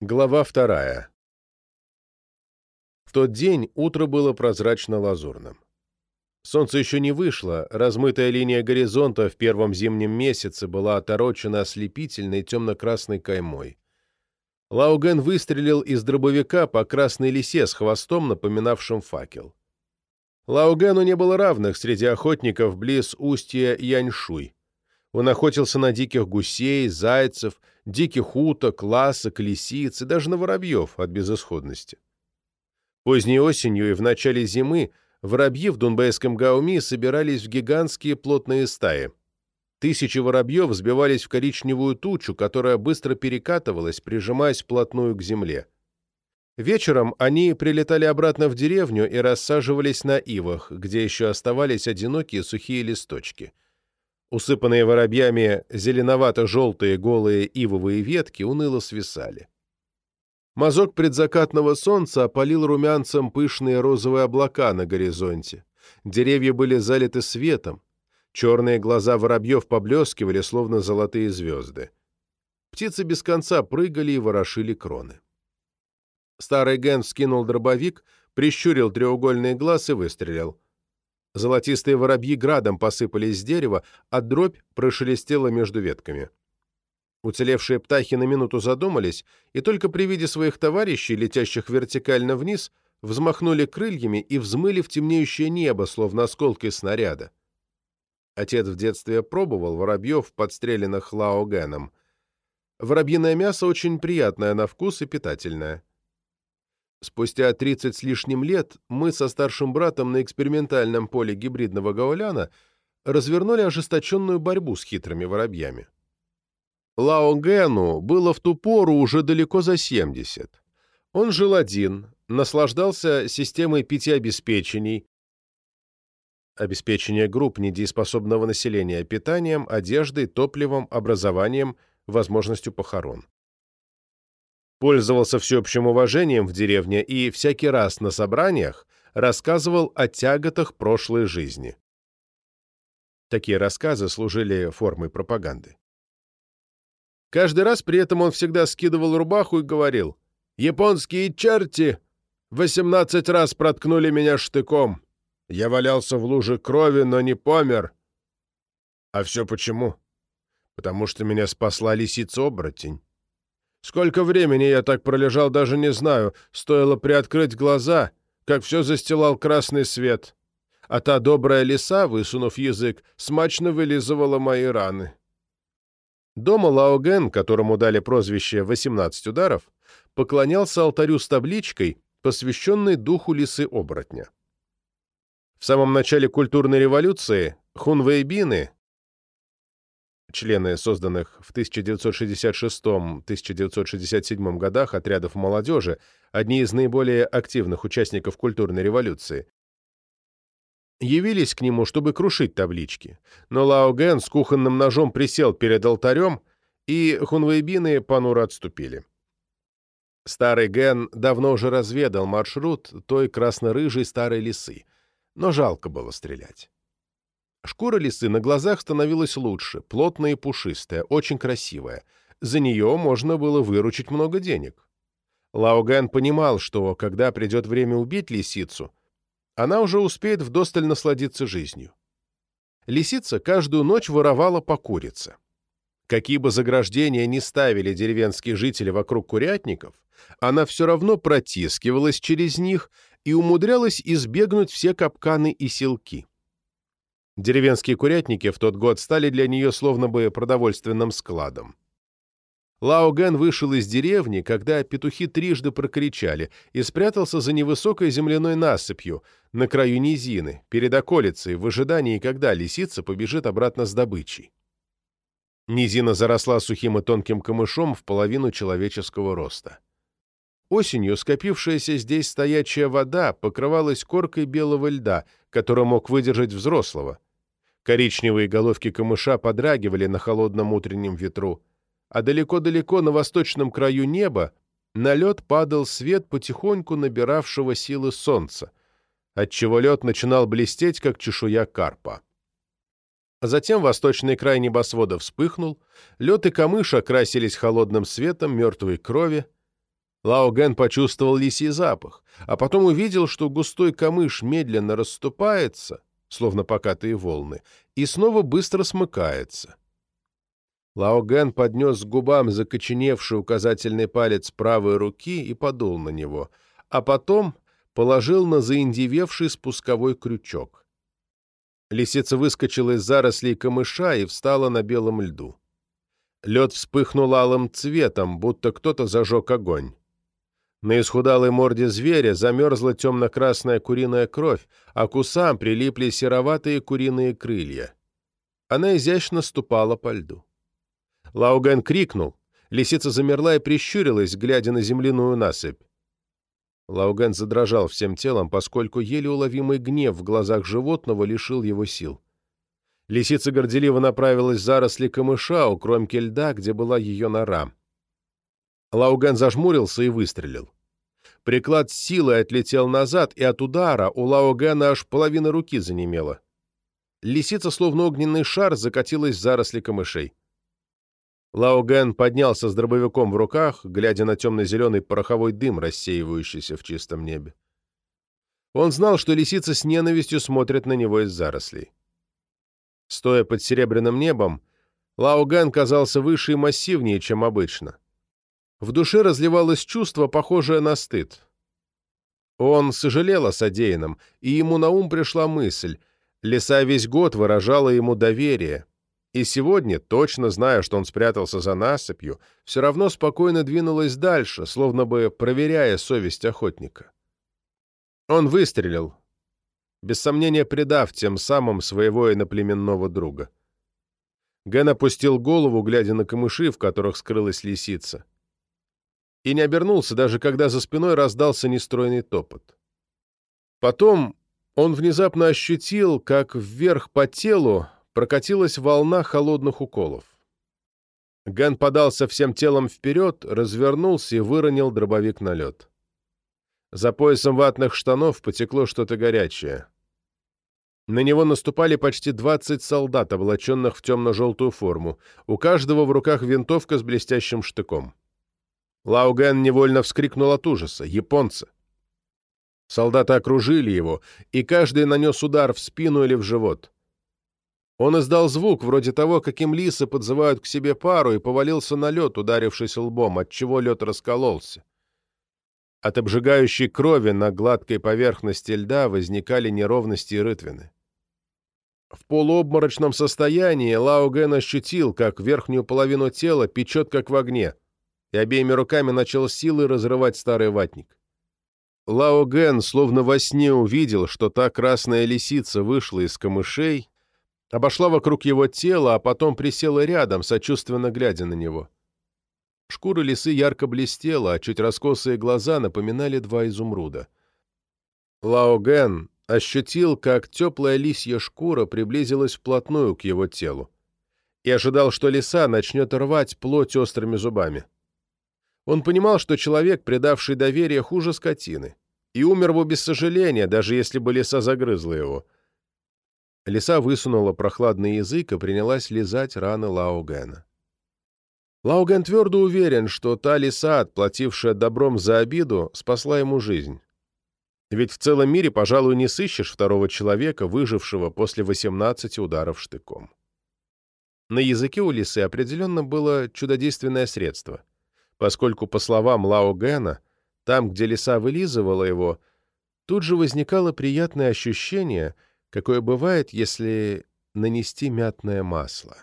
Глава вторая. В тот день утро было прозрачно-лазурным. Солнце еще не вышло, размытая линия горизонта в первом зимнем месяце была оторочена ослепительной темно-красной каймой. Лауген выстрелил из дробовика по красной лисе с хвостом, напоминавшим факел. Лаугену не было равных среди охотников близ устья Яньшуй. Он охотился на диких гусей, зайцев, диких уток, ласок, лисиц и даже на воробьев от безысходности. Поздней осенью и в начале зимы воробьи в дунбайском Гауми собирались в гигантские плотные стаи. Тысячи воробьев сбивались в коричневую тучу, которая быстро перекатывалась, прижимаясь вплотную к земле. Вечером они прилетали обратно в деревню и рассаживались на ивах, где еще оставались одинокие сухие листочки – Усыпанные воробьями зеленовато-желтые голые ивовые ветки уныло свисали. Мазок предзакатного солнца опалил румянцем пышные розовые облака на горизонте. Деревья были залиты светом. Черные глаза воробьев поблескивали, словно золотые звезды. Птицы без конца прыгали и ворошили кроны. Старый Ген скинул дробовик, прищурил треугольный глаз и выстрелил. Золотистые воробьи градом посыпались с дерева, а дробь прошелестела между ветками. Уцелевшие птахи на минуту задумались, и только при виде своих товарищей, летящих вертикально вниз, взмахнули крыльями и взмыли в темнеющее небо, словно осколки снаряда. Отец в детстве пробовал воробьев, подстреленных лаогеном. Воробьиное мясо очень приятное на вкус и питательное. Спустя 30 с лишним лет мы со старшим братом на экспериментальном поле гибридного гауляна развернули ожесточенную борьбу с хитрыми воробьями. Лао Гэну было в ту пору уже далеко за 70. Он жил один, наслаждался системой пяти обеспечений, обеспечение групп недееспособного населения питанием, одеждой, топливом, образованием, возможностью похорон пользовался всеобщим уважением в деревне и всякий раз на собраниях рассказывал о тяготах прошлой жизни. Такие рассказы служили формой пропаганды. Каждый раз при этом он всегда скидывал рубаху и говорил «Японские черти! Восемнадцать раз проткнули меня штыком. Я валялся в луже крови, но не помер». А все почему? Потому что меня спасла лисица-оборотень. Сколько времени я так пролежал, даже не знаю. Стоило приоткрыть глаза, как все застилал красный свет. А та добрая лиса, высунув язык, смачно вылизывала мои раны. Дома Лаоген, которому дали прозвище «18 ударов», поклонялся алтарю с табличкой, посвященной духу лисы-оборотня. В самом начале культурной революции хунвейбины, члены созданных в 1966-1967 годах отрядов молодежи, одни из наиболее активных участников культурной революции, явились к нему, чтобы крушить таблички, но Лао Ген с кухонным ножом присел перед алтарем, и хунвейбины понуро отступили. Старый Ген давно уже разведал маршрут той красно-рыжей старой лисы, но жалко было стрелять. Шкура лисы на глазах становилась лучше, плотная и пушистая, очень красивая. За нее можно было выручить много денег. Лаоган понимал, что, когда придет время убить лисицу, она уже успеет вдосталь насладиться жизнью. Лисица каждую ночь воровала по курице. Какие бы заграждения ни ставили деревенские жители вокруг курятников, она все равно протискивалась через них и умудрялась избегнуть все капканы и селки. Деревенские курятники в тот год стали для нее словно бы продовольственным складом. Лао Ген вышел из деревни, когда петухи трижды прокричали, и спрятался за невысокой земляной насыпью на краю низины, перед околицей, в ожидании, когда лисица побежит обратно с добычей. Низина заросла сухим и тонким камышом в половину человеческого роста. Осенью скопившаяся здесь стоячая вода покрывалась коркой белого льда, который мог выдержать взрослого, Коричневые головки камыша подрагивали на холодном утреннем ветру, а далеко-далеко на восточном краю неба на лед падал свет потихоньку набиравшего силы солнца, отчего лед начинал блестеть, как чешуя карпа. Затем восточный край небосвода вспыхнул, лед и камыш окрасились холодным светом мертвой крови, Лао Ген почувствовал лисий запах, а потом увидел, что густой камыш медленно расступается, словно покатые волны, и снова быстро смыкается. Лао Ген поднес к губам закоченевший указательный палец правой руки и подул на него, а потом положил на заиндевевший спусковой крючок. Лисица выскочила из зарослей камыша и встала на белом льду. Лед вспыхнул алым цветом, будто кто-то зажег огонь. На исхудалой морде зверя замерзла темно-красная куриная кровь, а к усам прилипли сероватые куриные крылья. Она изящно ступала по льду. Лауган крикнул. Лисица замерла и прищурилась, глядя на земляную насыпь. Лауган задрожал всем телом, поскольку еле уловимый гнев в глазах животного лишил его сил. Лисица горделиво направилась в заросли камыша у кромки льда, где была ее нора. Лауган зажмурился и выстрелил. Приклад с силой отлетел назад, и от удара у Лаугана аж половина руки занемела. Лисица, словно огненный шар, закатилась в заросли камышей. Лауген поднялся с дробовиком в руках, глядя на темно-зеленый пороховой дым, рассеивающийся в чистом небе. Он знал, что лисица с ненавистью смотрит на него из зарослей. Стоя под серебряным небом, Лауган казался выше и массивнее, чем обычно. В душе разливалось чувство, похожее на стыд. Он сожалел о содеянном, и ему на ум пришла мысль. Лиса весь год выражала ему доверие. И сегодня, точно зная, что он спрятался за насыпью, все равно спокойно двинулась дальше, словно бы проверяя совесть охотника. Он выстрелил, без сомнения предав тем самым своего иноплеменного друга. Ген опустил голову, глядя на камыши, в которых скрылась лисица. И не обернулся, даже когда за спиной раздался нестройный топот. Потом он внезапно ощутил, как вверх по телу прокатилась волна холодных уколов. Ген подался всем телом вперед, развернулся и выронил дробовик на лед. За поясом ватных штанов потекло что-то горячее. На него наступали почти 20 солдат, облаченных в темно-желтую форму, у каждого в руках винтовка с блестящим штыком. Лауген невольно вскрикнул от ужаса. Японцы! Солдаты окружили его, и каждый нанес удар в спину или в живот. Он издал звук, вроде того, каким лисы подзывают к себе пару, и повалился на лед, ударившись лбом, отчего лед раскололся. От обжигающей крови на гладкой поверхности льда возникали неровности и рытвины. В полуобморочном состоянии Лао Ген ощутил, как верхнюю половину тела печет, как в огне, и обеими руками начал силой разрывать старый ватник. Лао Ген словно во сне увидел, что та красная лисица вышла из камышей, обошла вокруг его тела, а потом присела рядом, сочувственно глядя на него. Шкура лисы ярко блестела, а чуть раскосые глаза напоминали два изумруда. Лао Ген ощутил, как теплая лисья шкура приблизилась вплотную к его телу, и ожидал, что лиса начнет рвать плоть острыми зубами. Он понимал, что человек, предавший доверие, хуже скотины, и умер бы без сожаления, даже если бы лиса загрызла его. Лиса высунула прохладный язык и принялась лизать раны Лао Гена. Лауген твердо уверен, что та лиса, отплатившая добром за обиду, спасла ему жизнь. Ведь в целом мире, пожалуй, не сыщешь второго человека, выжившего после 18 ударов штыком. На языке у лисы определенно было чудодейственное средство, поскольку, по словам Лао Гэна, там, где лиса вылизывала его, тут же возникало приятное ощущение, какое бывает, если нанести мятное масло.